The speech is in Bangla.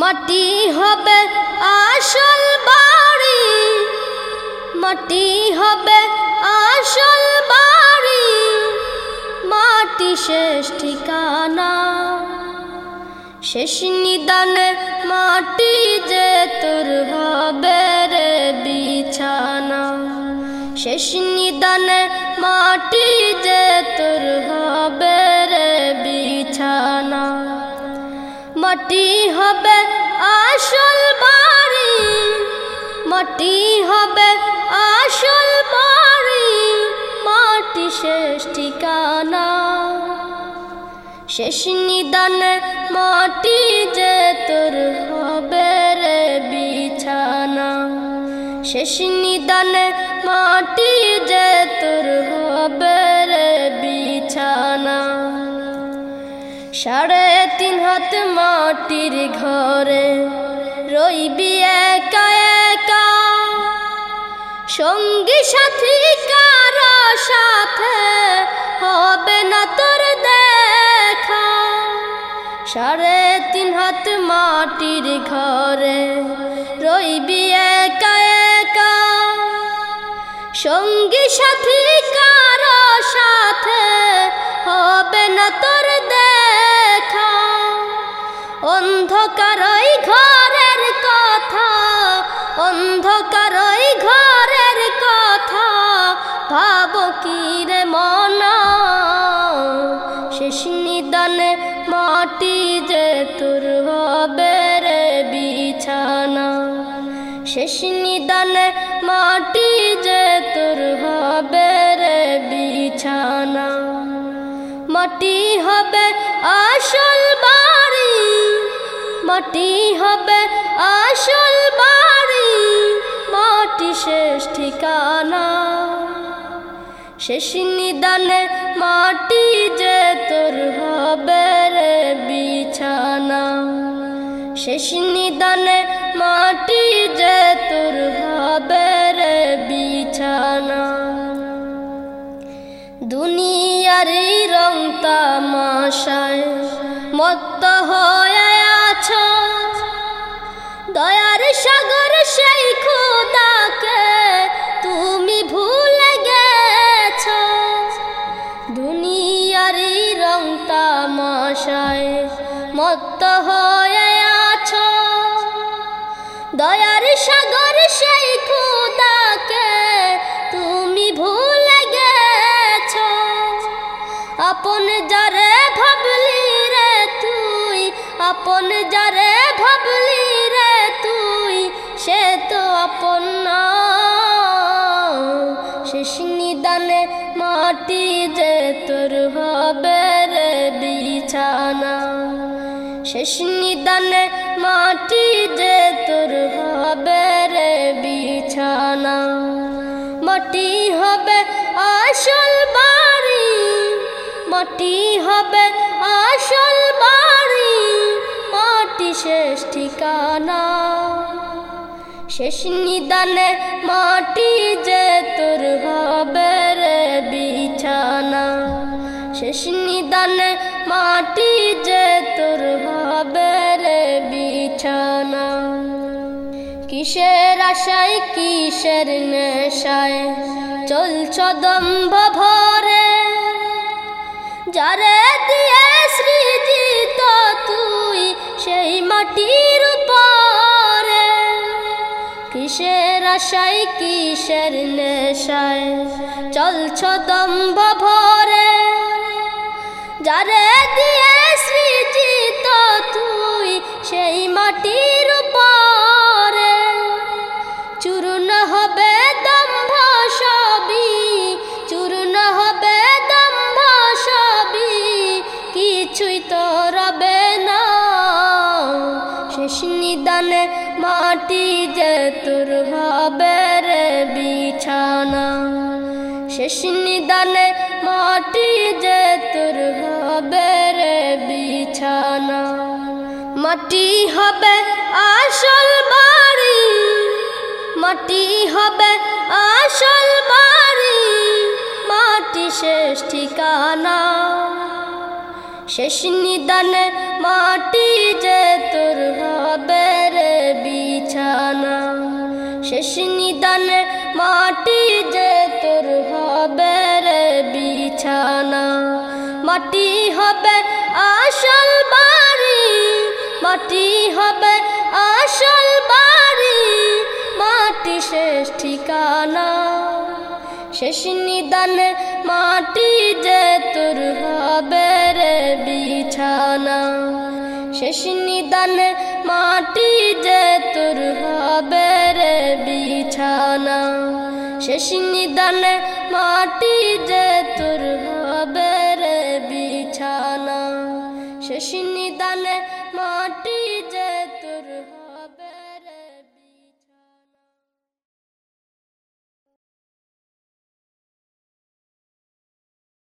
মাটি হবে আসল বাড়ি, মাটি হবে আসল বাড়ি, মাটি শেষ ঠিকানা। শেষ নিদানে মাটি যে তোর হবে রে বিছানা। শেষ নিদানে মাটি যে তোর হবে রে বিছানা। মাটি হবে আসল বাড়ি, মাটি হবে আসল বাড়ি, মাটি শেষ ঠিকানা। শেষ নিদানে মাটি যে তোর হবে রে বিছানা। শেষ নিদানে মাটি যে তোর হবে সাড়ে তিন হাত মাটির ঘরে। রইবি একা একা। সঙ্গী সাথী কারও সাথে হবে না তোর দেখা। সাড়ে তিন হাত মাটির ঘরে। রইবি একা একা। সঙ্গী সাথী কারও সাথে হবে না তোর দেখা। অন্ধকার ওই ঘরের কথা অন্ধকার ওই ঘরের কথা, ভাব কি রে মনা? শেষ নিদানে মাটি যে তোর হবে রে বিছানা। শেষ নিদানে মাটি যে তোর হবে রে বিছানা। মাটি হবে আসল মাটি হবে আসল বাড়ি, মাটি শেষ ঠিকানা। শেষ নিদানে মাটি যে তোর হবে রে বিছানা। শেষ নিদানে মাটি যে তোর হবে রে বিছানা। দুনিয়ার রং তামাশায় মত্ত হয়ে দয়ার সাগর সেই খুদাকে তুমি ভুলে গেছ। দুনিয়ার রং তামাশায় মত্ত হয়ে আছো। দয়ার সাগর সেই খুদাকে তুমি ভুলে গেছ। আপন যারে মাটি যে তোর হবে রে বিছানা। শেষ নিদানে মাটি যে তোর হবে রে বিছানা। মাটি হবে আসল বাড়ি, মাটি হবে আসল বাড়ি, মাটি শেষ ঠিকানা। শেষ নিদানে মাটি যে তোর হবে রে বিছানা। শেষ নিদানে মাটি যে তোর হবে রে বিছানা। কিসের আশায়, কিসের নেশায় চলছ দম্ভ ভরে? যারে দিয়ে সৃজিত তুই সেই মাটির উপরে কিসের আশায় কিসের নেশায়? চলছ দম্ভ ভরে যারে দিয়ে সৃজিত তুই সেই মাটির শেষ নিদানে মাটি যে তোর হবে রে বিছানা। মাটি হবে আসল বাড়ি, মাটি হবে আসল বাড়ি, মাটি শেষ ঠিকানা। শেষ নিদানে মাটি যে মাটি হবে আসল বাড়ি, মাটি হবে আসল বাড়ি, মাটি শেষ ঠিকানা। শেষ নিদানে মাটি যে তোর হবে রে বিছানা। শেষ নিদানে মাটি যে তোর হবে রে বিছানা। শেষ নিদানে মাটি যে তোর হবে বিছানা। শেষ নিদানে